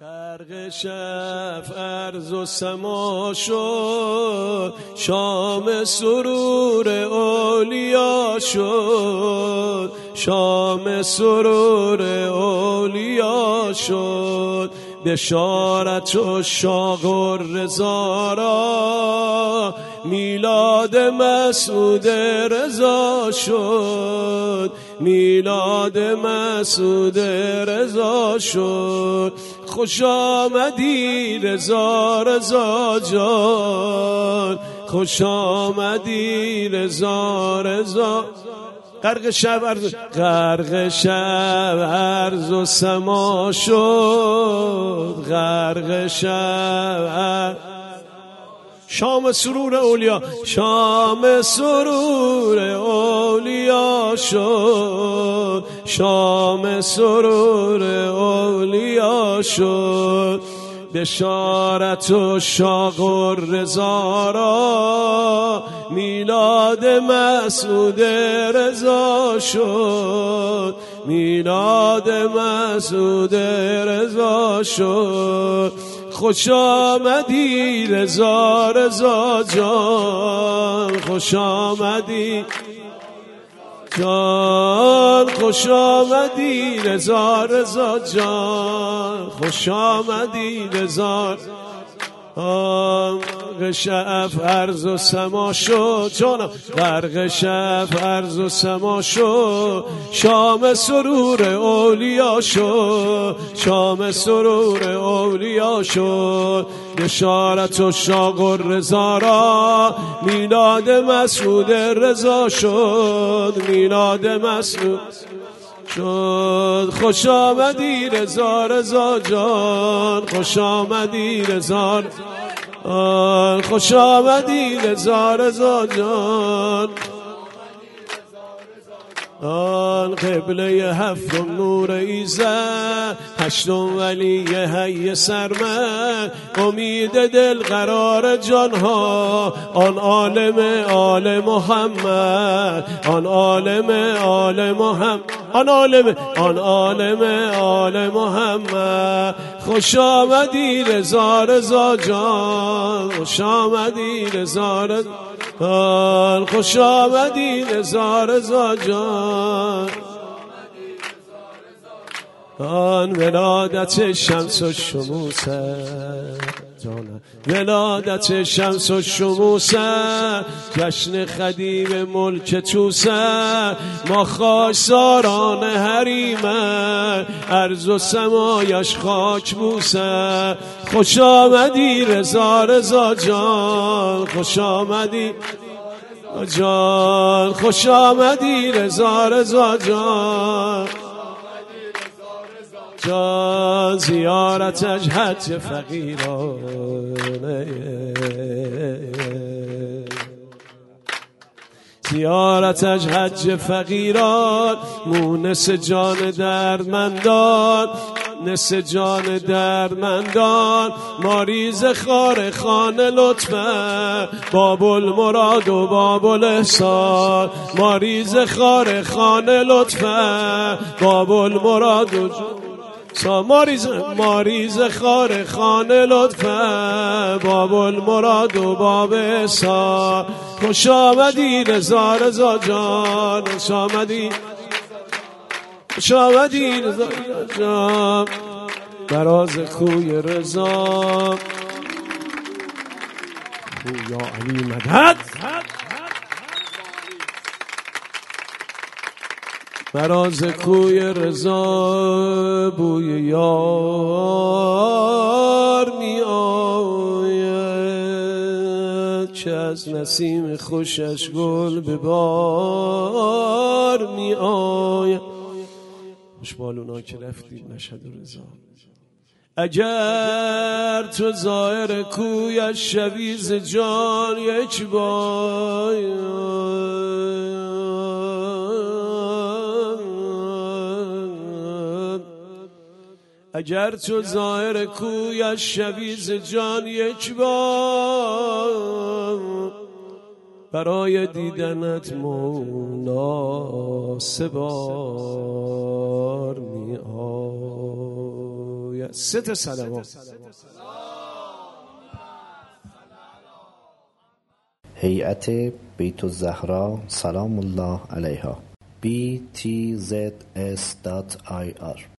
غرق شف ارز و سما شد. شام سرور اولیا شد. شام سرور اولیا شد. بشارت و شاق و رزارا میلاد مسعود رضا شد. میلاد مسعود رضا شد. خوش آمدی رضا رضا جان. خوش آمدی رضا رضا. غرق شب عرض غرق شب عرض و سما شد. غرق شب شام سرور اولیا شام سرور اولیا شد. شام سرور اولیا شد. بشارت و شاق و رزارا میلاد مسعود رضا شد. میلاد مسعود رضا شد. خوش آمدی رضا رضا جان خوش آمدی. جان خوش آمدی رضا رضا جان خوش آمدی رضا غرق شف عرض و سما شد جانم غرق شف عرض و سما شد شام سرور اولیا شد شام سرور اولیا شد بشارت و شاق و رضا را میلاد مسعود رضا شد. میلاد مسعود شد. خوش آمدی رزا رزا جان. خوش آمدی رزا خوش آمدی رزا رزا جان. آن قبله هفتم نور ایزه هشتم ولی هی سرمه. امید دل قرار جانها. آن عالم آل محمد. آن عالم آل محمد. آن عالم آن عالم آل محمد. خوش آمدی رضا رضا جان. خوش آمدی رضا رضا خوش آمدی رضا رضا جان. آن ولادت شمس و جانم ولادت شمس و شموسه جشن خدیم ملک توسه ما خاکساران حریمه ارز و سمایش خاک بوسه خوش آمدی رضا رضا جان. خوش آمدی جان. خوش آمدی رضا رضا جان. جان زیارتش حج فقیرانه. زیارتش حج فقیران مونس جان دردمندان نس جان دردمندان. ماریز خار خانه لطفه بابل مراد و بابل احسان. ماریز خار خانه لطفه بابل مراد و ماریز ماریز خار خانه لطفه باب المراد و باب سا. خوش آمدی رضا رضا جان. خوش آمدی. خوش آمدی رضا جان. براز کوی رضا. یا علی مدد. فراز کوی رضا بوی یار می آید. چه از نسیم خوشش گل به بار می آید. خوشبالونا که رفتید مشهد رضا. اگر تو ظاهر کویش شویز جان یک اگر تو ظاهر کویش شویز جان یک بار برای دیدنت مناسبار می آید سه تا صلوات هیئت بیت الزهرا سلام الله علیها. Btzs.ir